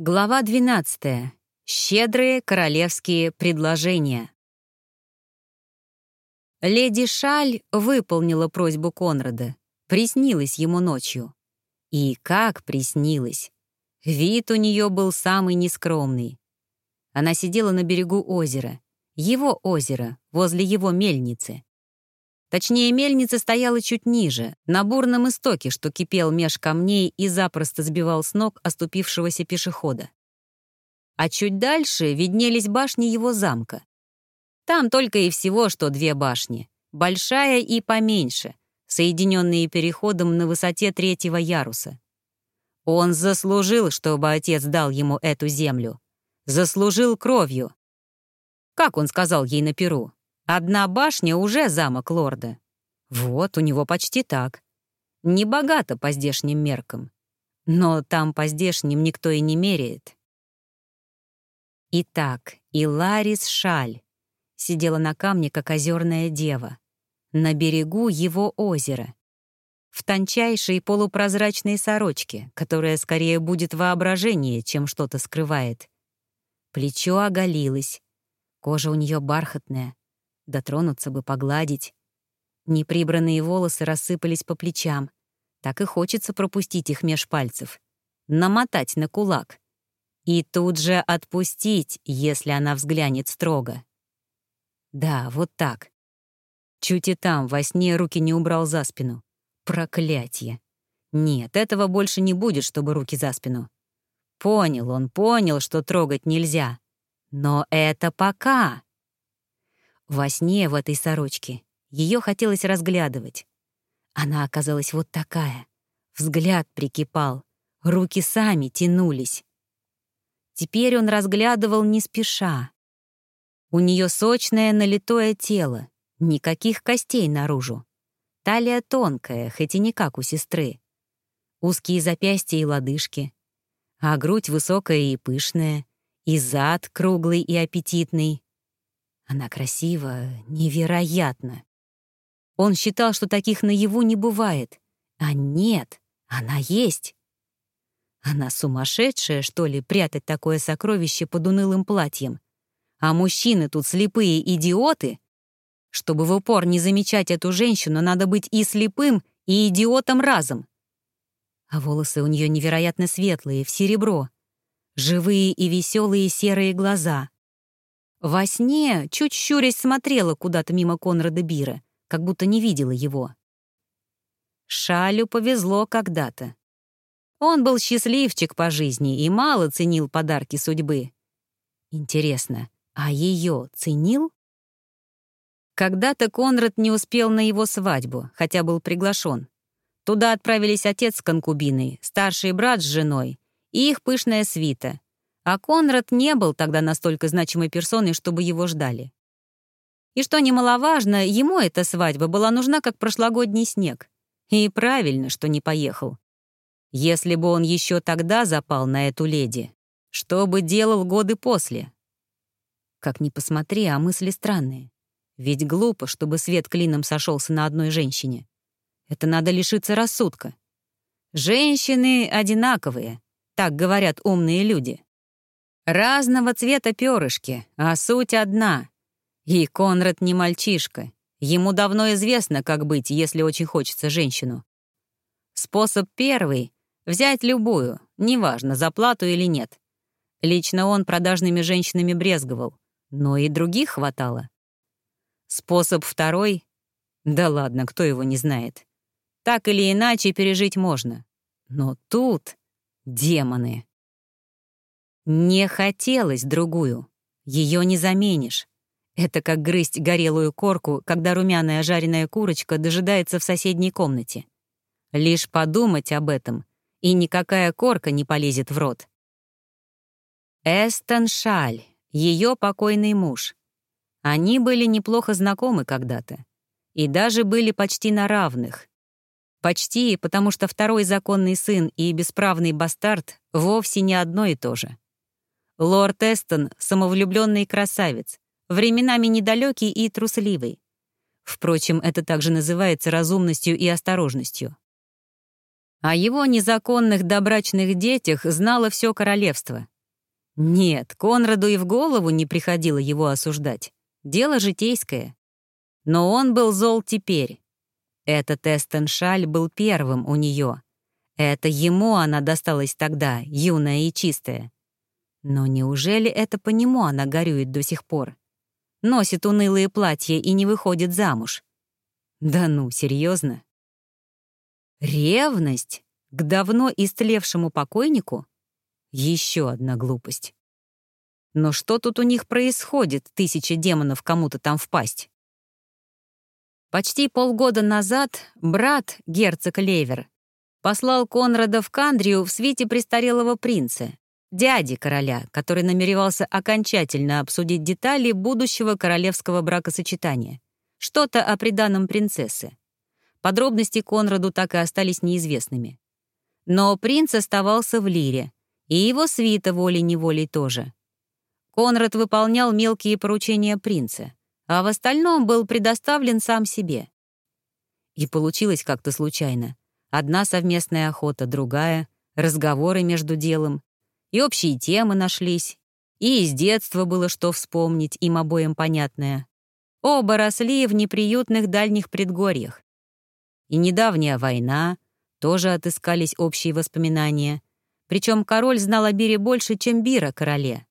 Глава 12. Щедрые королевские предложения. Леди Шаль выполнила просьбу Конрада. Приснилась ему ночью. И как приснилось. Вид у нее был самый нескромный. Она сидела на берегу озера. Его озеро, возле его мельницы. Точнее, мельница стояла чуть ниже, на бурном истоке, что кипел меж камней и запросто сбивал с ног оступившегося пешехода. А чуть дальше виднелись башни его замка. Там только и всего, что две башни, большая и поменьше, соединенные переходом на высоте третьего яруса. Он заслужил, чтобы отец дал ему эту землю. Заслужил кровью. Как он сказал ей на Перу? Одна башня уже замок лорда. Вот, у него почти так. Не богато по здешним меркам. Но там по здешним никто и не меряет. Итак, и Ларис Шаль сидела на камне, как озерная дева, на берегу его озера, в тончайшей полупрозрачной сорочке, которая скорее будет воображение, чем что-то скрывает. Плечо оголилось, кожа у нее бархатная, Дотронуться бы, погладить. Неприбранные волосы рассыпались по плечам. Так и хочется пропустить их меж пальцев. Намотать на кулак. И тут же отпустить, если она взглянет строго. Да, вот так. Чуть и там во сне руки не убрал за спину. Проклятье. Нет, этого больше не будет, чтобы руки за спину. Понял он, понял, что трогать нельзя. Но это пока. Во сне в этой сорочке ее хотелось разглядывать. Она оказалась вот такая. Взгляд прикипал, руки сами тянулись. Теперь он разглядывал не спеша. У нее сочное налитое тело, никаких костей наружу. Талия тонкая, хоть и не как у сестры. Узкие запястья и лодыжки. А грудь высокая и пышная, и зад круглый и аппетитный. Она красива, невероятно. Он считал, что таких наяву не бывает. А нет, она есть. Она сумасшедшая, что ли, прятать такое сокровище под унылым платьем? А мужчины тут слепые идиоты? Чтобы в упор не замечать эту женщину, надо быть и слепым, и идиотом разом. А волосы у нее невероятно светлые, в серебро. Живые и веселые серые глаза. Во сне, чуть щурясь, смотрела куда-то мимо Конрада Бира, как будто не видела его. Шалю повезло когда-то. Он был счастливчик по жизни и мало ценил подарки судьбы. Интересно, а ее ценил? Когда-то Конрад не успел на его свадьбу, хотя был приглашен. Туда отправились отец с конкубиной, старший брат с женой и их пышная свита, а Конрад не был тогда настолько значимой персоной, чтобы его ждали. И что немаловажно, ему эта свадьба была нужна как прошлогодний снег. И правильно, что не поехал. Если бы он еще тогда запал на эту леди, что бы делал годы после? Как ни посмотри, а мысли странные. Ведь глупо, чтобы свет клином сошелся на одной женщине. Это надо лишиться рассудка. Женщины одинаковые, так говорят умные люди. Разного цвета перышки, а суть одна. И Конрад не мальчишка. Ему давно известно, как быть, если очень хочется женщину. Способ первый — взять любую, неважно, за плату или нет. Лично он продажными женщинами брезговал, но и других хватало. Способ второй — да ладно, кто его не знает. Так или иначе пережить можно. Но тут демоны. Не хотелось другую. Ее не заменишь. Это как грызть горелую корку, когда румяная жареная курочка дожидается в соседней комнате. Лишь подумать об этом, и никакая корка не полезет в рот. Эстон Шаль, ее покойный муж. Они были неплохо знакомы когда-то. И даже были почти на равных. Почти, потому что второй законный сын и бесправный бастард вовсе не одно и то же. Лорд Эстон — самовлюбленный красавец, временами недалекий и трусливый. Впрочем, это также называется разумностью и осторожностью. О его незаконных добрачных детях знало все королевство. Нет, Конраду и в голову не приходило его осуждать. Дело житейское. Но он был зол теперь. Этот Эстеншаль был первым у нее. Это ему она досталась тогда, юная и чистая. Но неужели это по нему она горюет до сих пор? Носит унылые платья и не выходит замуж. Да ну, серьезно? Ревность к давно истлевшему покойнику? Еще одна глупость. Но что тут у них происходит, тысяча демонов кому-то там впасть? Почти полгода назад брат, герцог Левер, послал Конрада в Кандрию в свете престарелого принца, дяди короля, который намеревался окончательно обсудить детали будущего королевского бракосочетания. Что-то о приданом принцессы. Подробности Конраду так и остались неизвестными. Но принц оставался в Лире, и его свита волей-неволей тоже. Конрад выполнял мелкие поручения принца, а в остальном был предоставлен сам себе. И получилось как-то случайно. Одна совместная охота, другая, разговоры между делом. И общие темы нашлись, и из детства было что вспомнить, им обоим понятное. Оба росли в неприютных дальних предгорьях, и недавняя война, тоже отыскались общие воспоминания. Причем король знал о Бире больше, чем Бира короле.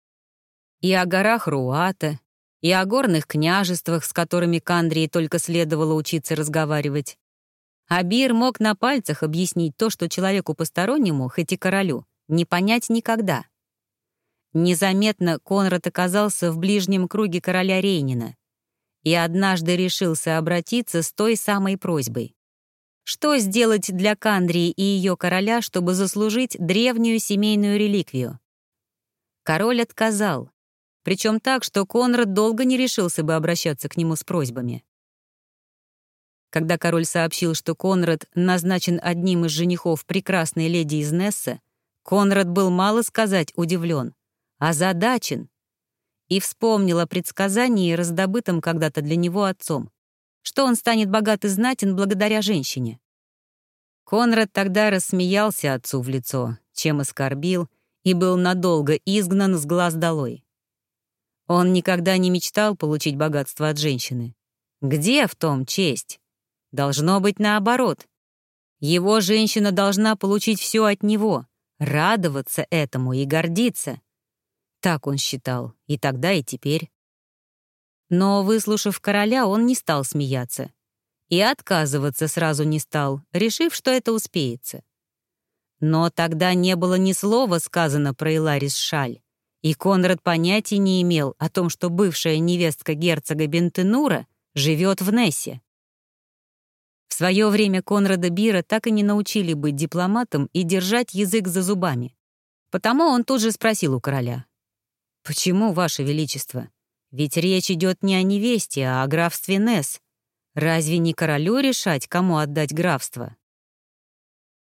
И о горах Руата, и о горных княжествах, с которыми Кандрии только следовало учиться разговаривать. А Бир мог на пальцах объяснить то, что человеку постороннему, хоть и королю, не понять никогда. Незаметно Конрад оказался в ближнем круге короля Рейнина и однажды решился обратиться с той самой просьбой. Что сделать для Кандрии и ее короля, чтобы заслужить древнюю семейную реликвию? Король отказал, причем так, что Конрад долго не решился бы обращаться к нему с просьбами. Когда король сообщил, что Конрад назначен одним из женихов прекрасной леди из Несса, Конрад был, мало сказать, удивлен, озадачен и вспомнил о предсказании, раздобытом когда-то для него отцом что он станет богат и знатен благодаря женщине. Конрад тогда рассмеялся отцу в лицо, чем оскорбил, и был надолго изгнан с глаз долой. Он никогда не мечтал получить богатство от женщины. Где в том честь? Должно быть наоборот. Его женщина должна получить все от него, радоваться этому и гордиться. Так он считал и тогда, и теперь. Но, выслушав короля, он не стал смеяться. И отказываться сразу не стал, решив, что это успеется. Но тогда не было ни слова сказано про Иларис Шаль, и Конрад понятия не имел о том, что бывшая невестка герцога Бентенура живет в Нессе. В свое время Конрада Бира так и не научили быть дипломатом и держать язык за зубами. Потому он тут же спросил у короля. «Почему, Ваше Величество? Ведь речь идет не о невесте, а о графстве Несс. Разве не королю решать, кому отдать графство?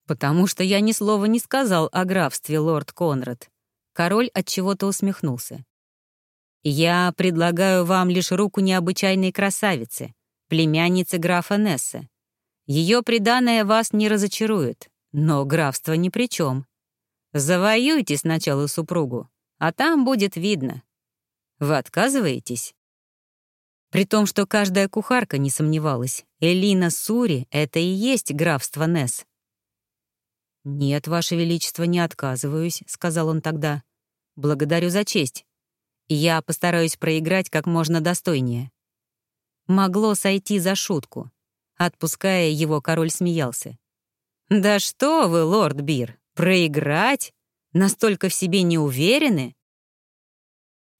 Потому что я ни слова не сказал о графстве, лорд Конрад. Король от чего-то усмехнулся. Я предлагаю вам лишь руку необычайной красавицы, племянницы графа Несса. Ее преданное вас не разочарует, но графство ни при чем. Завоюйте сначала супругу, а там будет видно. Вы отказываетесь?» При том, что каждая кухарка не сомневалась, Элина Сури — это и есть графство Несс. «Нет, Ваше Величество, не отказываюсь», — сказал он тогда. «Благодарю за честь. Я постараюсь проиграть как можно достойнее». Могло сойти за шутку. Отпуская его, король смеялся. «Да что вы, лорд Бир, проиграть? Настолько в себе не уверены?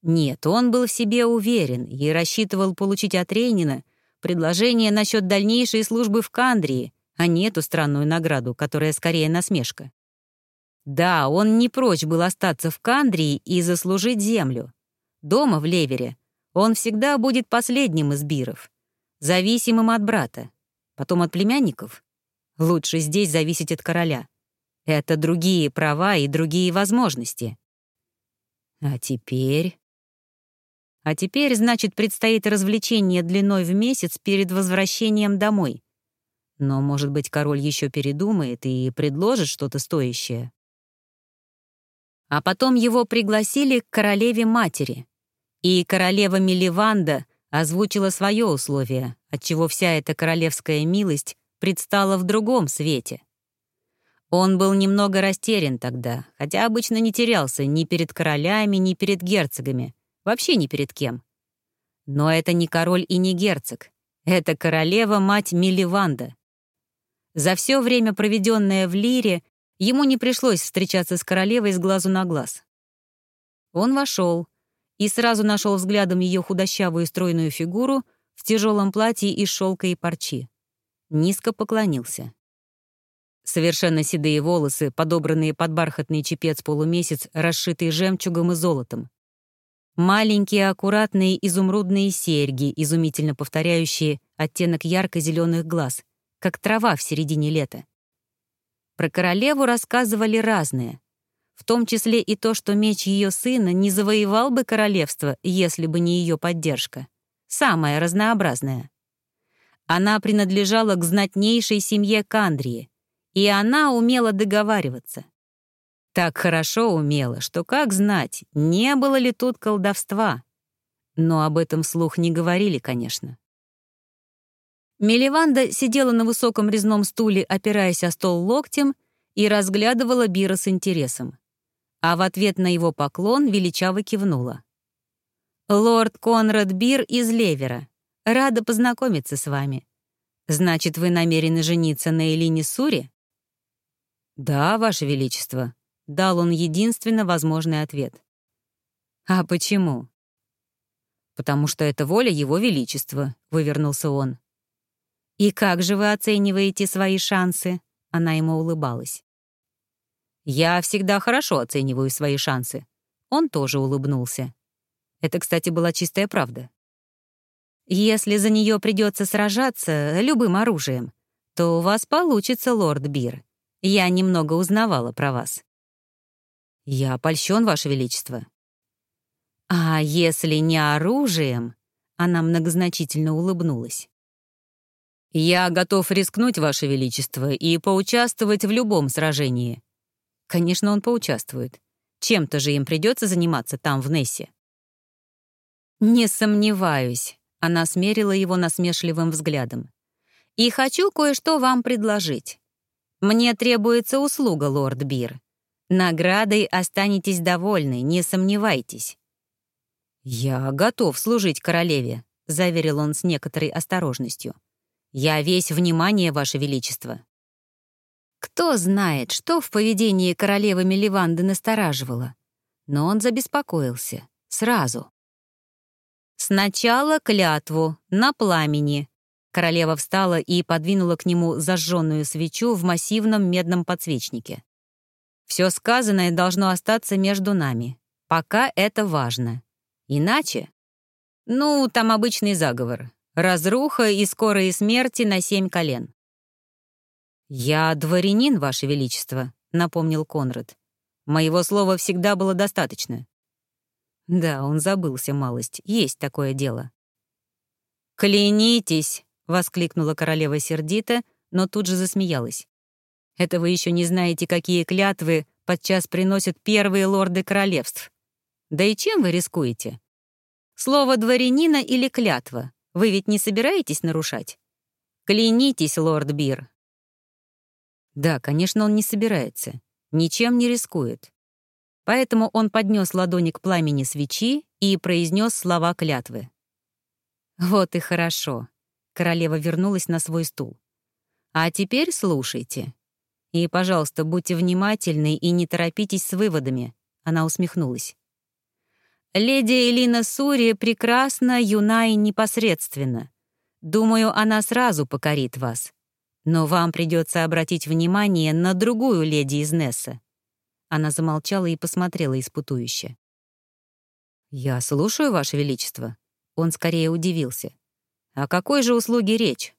Нет, он был в себе уверен и рассчитывал получить от Рейнина предложение насчет дальнейшей службы в Кандрии, а не эту странную награду, которая скорее насмешка. Да, он не прочь был остаться в Кандрии и заслужить землю. Дома, в Левере, он всегда будет последним из биров, зависимым от брата, потом от племянников. Лучше здесь зависеть от короля. Это другие права и другие возможности. А теперь... А теперь, значит, предстоит развлечение длиной в месяц перед возвращением домой. Но, может быть, король еще передумает и предложит что-то стоящее. А потом его пригласили к королеве-матери. И королева Миливанда озвучила свое условие, отчего вся эта королевская милость предстала в другом свете. Он был немного растерян тогда, хотя обычно не терялся ни перед королями, ни перед герцогами, вообще ни перед кем. Но это не король и не герцог. Это королева-мать Миливанда. За все время, проведенное в Лире, ему не пришлось встречаться с королевой с глазу на глаз. Он вошел и сразу нашел взглядом ее худощавую стройную фигуру в тяжелом платье из шелка и парчи. Низко поклонился. Совершенно седые волосы, подобранные под бархатный чепец-полумесяц, расшитый жемчугом и золотом. Маленькие аккуратные изумрудные серьги, изумительно повторяющие оттенок ярко-зеленых глаз, как трава в середине лета. Про королеву рассказывали разные, в том числе и то, что меч ее сына не завоевал бы королевство, если бы не ее поддержка. Самая разнообразная. Она принадлежала к знатнейшей семье Кандрии, и она умела договариваться. Так хорошо умела, что, как знать, не было ли тут колдовства. Но об этом вслух не говорили, конечно. Меливанда сидела на высоком резном стуле, опираясь о стол локтем, и разглядывала Бира с интересом. А в ответ на его поклон величаво кивнула. «Лорд Конрад Бир из Левера. Рада познакомиться с вами. Значит, вы намерены жениться на Элине Сури?» «Да, Ваше Величество», — дал он единственно возможный ответ. «А почему?» «Потому что это воля Его Величества», — вывернулся он. «И как же вы оцениваете свои шансы?» Она ему улыбалась. «Я всегда хорошо оцениваю свои шансы». Он тоже улыбнулся. Это, кстати, была чистая правда. «Если за нее придется сражаться любым оружием, то у вас получится, лорд Бир. Я немного узнавала про вас». «Я польщен, Ваше Величество». «А если не оружием?» Она многозначительно улыбнулась. «Я готов рискнуть, Ваше Величество, и поучаствовать в любом сражении». Конечно, он поучаствует. Чем-то же им придется заниматься там, в Нессе. «Не сомневаюсь», — она смерила его насмешливым взглядом. «И хочу кое-что вам предложить. Мне требуется услуга, лорд Бир. Наградой останетесь довольны, не сомневайтесь». «Я готов служить королеве», — заверил он с некоторой осторожностью. «Я весь внимание, Ваше Величество». Кто знает, что в поведении королевы Меливанды настораживало. Но он забеспокоился. Сразу. «Сначала клятву, на пламени». Королева встала и подвинула к нему зажженную свечу в массивном медном подсвечнике. «Все сказанное должно остаться между нами. Пока это важно. Иначе...» «Ну, там обычный заговор. Разруха и скорые смерти на семь колен». «Я дворянин, Ваше Величество», — напомнил Конрад. «Моего слова всегда было достаточно». Да, он забылся малость, есть такое дело. «Клянитесь!» — воскликнула королева сердито, но тут же засмеялась. «Это вы еще не знаете, какие клятвы подчас приносят первые лорды королевств. Да и чем вы рискуете? Слово дворянина или клятва? Вы ведь не собираетесь нарушать? Клянитесь, лорд Бир». Да, конечно, он не собирается, ничем не рискует. Поэтому он поднес ладони к пламени свечи и произнес слова клятвы. «Вот и хорошо», — королева вернулась на свой стул. «А теперь слушайте. И, пожалуйста, будьте внимательны и не торопитесь с выводами», — она усмехнулась. Леди Элина Сури прекрасна, юна и непосредственна. Думаю, она сразу покорит вас. Но вам придется обратить внимание на другую леди из Несса». Она замолчала и посмотрела испытующе. «Я слушаю, Ваше Величество». Он скорее удивился. «О какой же услуге речь?»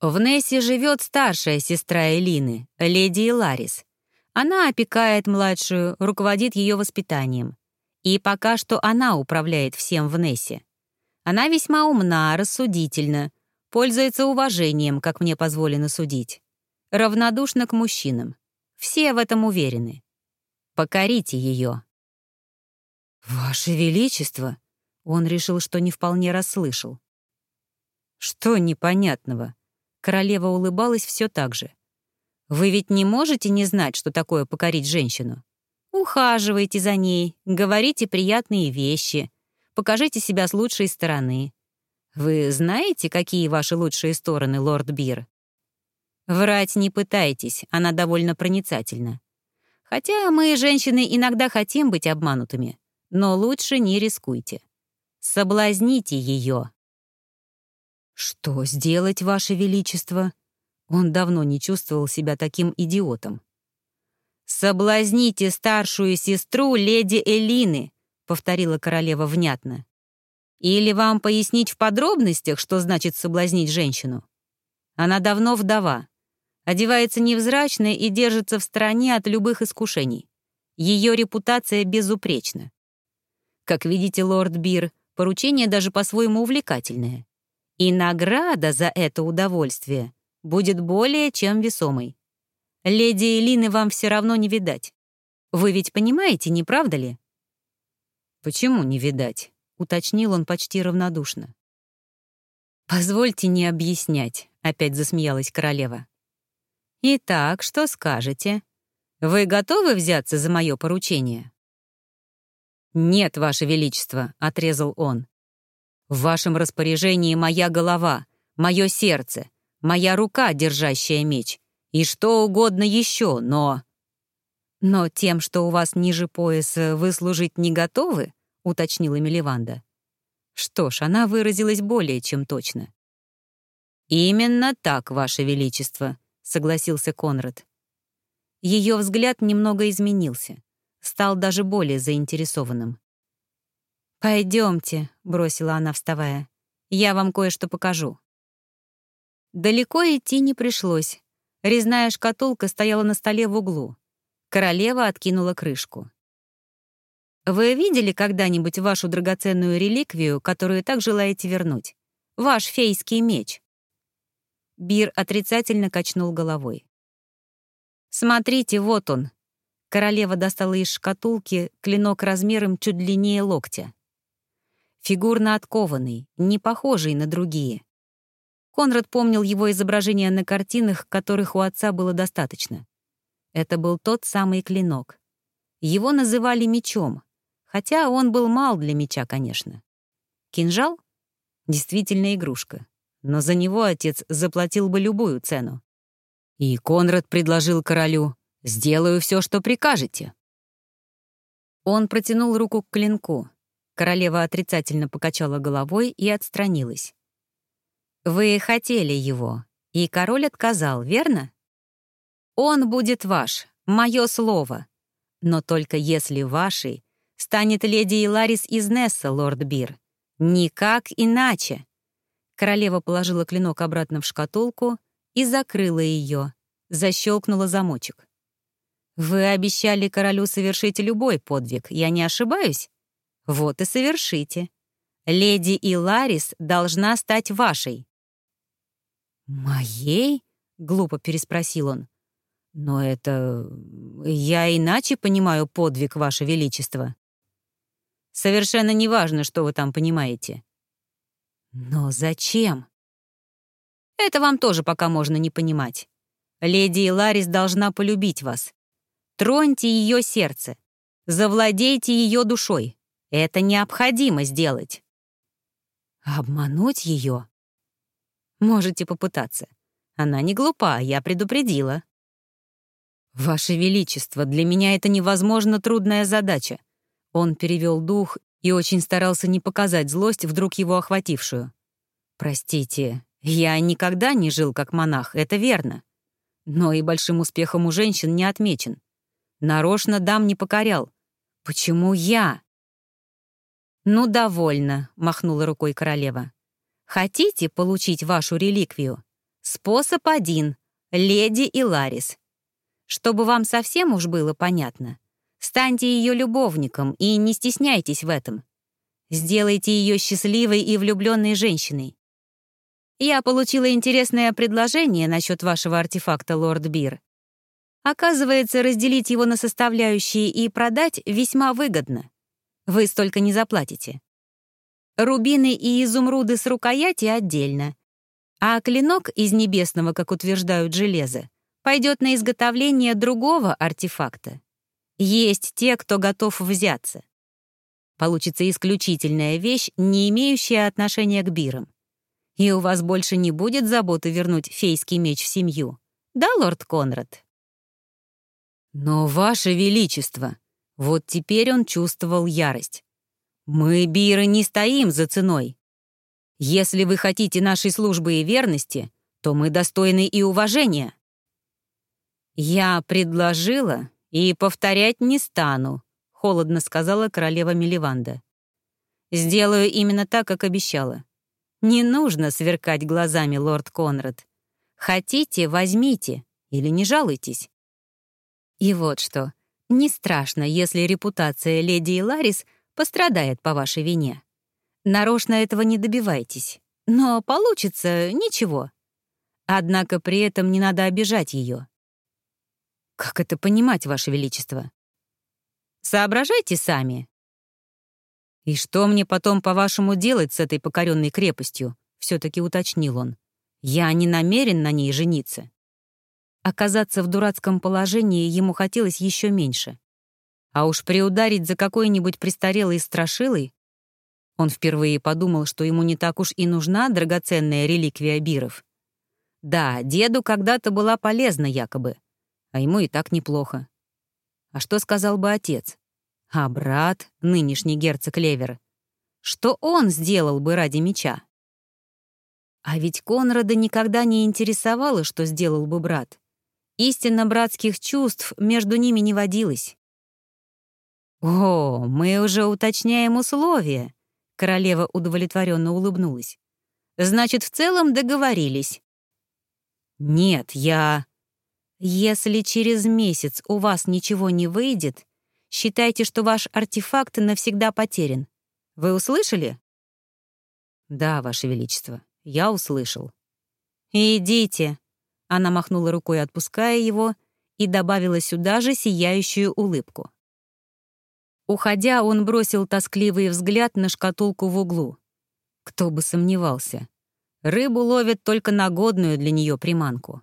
В Нессе живет старшая сестра Элины, леди Иларис. Она опекает младшую, руководит ее воспитанием. И пока что она управляет всем в Нессе. Она весьма умна, рассудительна, Пользуется уважением, как мне позволено судить. Равнодушна к мужчинам. Все в этом уверены. Покорите ее. «Ваше Величество!» Он решил, что не вполне расслышал. «Что непонятного?» Королева улыбалась все так же. «Вы ведь не можете не знать, что такое покорить женщину? Ухаживайте за ней, говорите приятные вещи, покажите себя с лучшей стороны. Вы знаете, какие ваши лучшие стороны, лорд Бир? Врать не пытайтесь, она довольно проницательна. Хотя мы, женщины, иногда хотим быть обманутыми, но лучше не рискуйте. Соблазните ее. Что сделать, Ваше Величество? Он давно не чувствовал себя таким идиотом. «Соблазните старшую сестру леди Элины», — повторила королева внятно. «Или вам пояснить в подробностях, что значит соблазнить женщину? Она давно вдова, одевается невзрачно и держится в стороне от любых искушений. Ее репутация безупречна. Как видите, лорд Бир, поручение даже по-своему увлекательное. И награда за это удовольствие будет более чем весомой. Леди Элины вам все равно не видать. Вы ведь понимаете, не правда ли? Почему не видать? Уточнил он почти равнодушно. Позвольте не объяснять, опять засмеялась королева. Итак, что скажете? Вы готовы взяться за мое поручение? «Нет, Ваше Величество», — отрезал он. «В вашем распоряжении моя голова, мое сердце, моя рука, держащая меч, и что угодно еще, но...» «Но тем, что у вас ниже пояса, вы служить не готовы?» — уточнила Меливанда. Что ж, она выразилась более чем точно. «Именно так, Ваше Величество», — согласился Конрад. Ее взгляд немного изменился стал даже более заинтересованным. «Пойдемте», — бросила она, вставая. «Я вам кое-что покажу». Далеко идти не пришлось. Резная шкатулка стояла на столе в углу. Королева откинула крышку. «Вы видели когда-нибудь вашу драгоценную реликвию, которую так желаете вернуть? Ваш фейский меч?» Бир отрицательно качнул головой. «Смотрите, вот он», Королева достала из шкатулки клинок размером чуть длиннее локтя. Фигурно откованный, не похожий на другие. Конрад помнил его изображения на картинах, которых у отца было достаточно. Это был тот самый клинок. Его называли мечом, хотя он был мал для меча, конечно. Кинжал? Действительно игрушка. Но за него отец заплатил бы любую цену. И Конрад предложил королю Сделаю все, что прикажете». Он протянул руку к клинку. Королева отрицательно покачала головой и отстранилась. «Вы хотели его, и король отказал, верно? Он будет ваш, мое слово. Но только если вашей станет леди Иларис из Несса, лорд Бир. Никак иначе». Королева положила клинок обратно в шкатулку и закрыла ее, защелкнула замочек. Вы обещали королю совершить любой подвиг, я не ошибаюсь? Вот и совершите. Леди Иларис должна стать вашей. «Моей?» — глупо переспросил он. «Но это... Я иначе понимаю подвиг, Ваше Величество». «Совершенно неважно, что вы там понимаете». «Но зачем?» «Это вам тоже пока можно не понимать. Леди Иларис должна полюбить вас. Троньте ее сердце. Завладейте ее душой. Это необходимо сделать. Обмануть ее? Можете попытаться. Она не глупа, я предупредила. Ваше Величество, для меня это невозможно трудная задача. Он перевел дух и очень старался не показать злость, вдруг его охватившую. Простите, я никогда не жил как монах, это верно. Но и большим успехом у женщин не отмечен. Нарочно дам не покорял. Почему я? «Ну, довольно», — махнула рукой королева. «Хотите получить вашу реликвию? Способ один — леди и Ларис. Чтобы вам совсем уж было понятно, станьте ее любовником и не стесняйтесь в этом. Сделайте ее счастливой и влюбленной женщиной. Я получила интересное предложение насчет вашего артефакта, лорд Бир. Оказывается, разделить его на составляющие и продать весьма выгодно. Вы столько не заплатите. Рубины и изумруды с рукояти отдельно. А клинок из небесного, как утверждают железо, пойдет на изготовление другого артефакта. Есть те, кто готов взяться. Получится исключительная вещь, не имеющая отношения к бирам. И у вас больше не будет заботы вернуть фейский меч в семью. Да, лорд Конрад? Но, ваше величество, вот теперь он чувствовал ярость. Мы, биры, не стоим за ценой. Если вы хотите нашей службы и верности, то мы достойны и уважения. Я предложила и повторять не стану, холодно сказала королева Меливанда. Сделаю именно так, как обещала. Не нужно сверкать глазами, лорд Конрад. Хотите — возьмите, или не жалуйтесь. И вот что. Не страшно, если репутация леди Ларис пострадает по вашей вине. Нарочно этого не добивайтесь. Но получится ничего. Однако при этом не надо обижать ее. Как это понимать, Ваше Величество? Соображайте сами. «И что мне потом, по-вашему, делать с этой покоренной крепостью?» — все-таки уточнил он. «Я не намерен на ней жениться». Оказаться в дурацком положении ему хотелось еще меньше. А уж приударить за какой-нибудь престарелой страшилой он впервые подумал, что ему не так уж и нужна драгоценная реликвия биров. Да, деду когда-то была полезна якобы, а ему и так неплохо. А что сказал бы отец? А брат, нынешний герцог Левер, что он сделал бы ради меча? А ведь Конрада никогда не интересовало, что сделал бы брат. Истинно братских чувств между ними не водилось. «О, мы уже уточняем условия», — королева удовлетворенно улыбнулась. «Значит, в целом договорились». «Нет, я...» «Если через месяц у вас ничего не выйдет, Считайте, что ваш артефакт навсегда потерян. Вы услышали?» «Да, Ваше Величество, я услышал». «Идите», — она махнула рукой, отпуская его, и добавила сюда же сияющую улыбку. Уходя, он бросил тоскливый взгляд на шкатулку в углу. Кто бы сомневался. Рыбу ловят только на годную для нее приманку.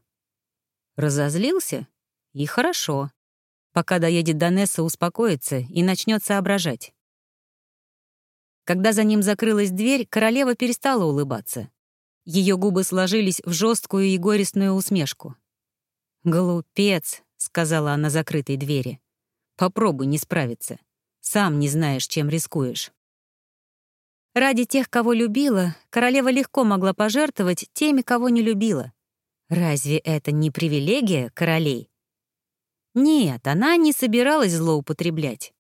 Разозлился? И хорошо. Пока доедет до Несса, успокоится и начнет соображать. Когда за ним закрылась дверь, королева перестала улыбаться. Ее губы сложились в жесткую и горестную усмешку. «Глупец», — сказала она закрытой двери. «Попробуй не справиться. Сам не знаешь, чем рискуешь». Ради тех, кого любила, королева легко могла пожертвовать теми, кого не любила. Разве это не привилегия королей? Нет, она не собиралась злоупотреблять.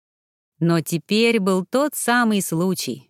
Но теперь был тот самый случай.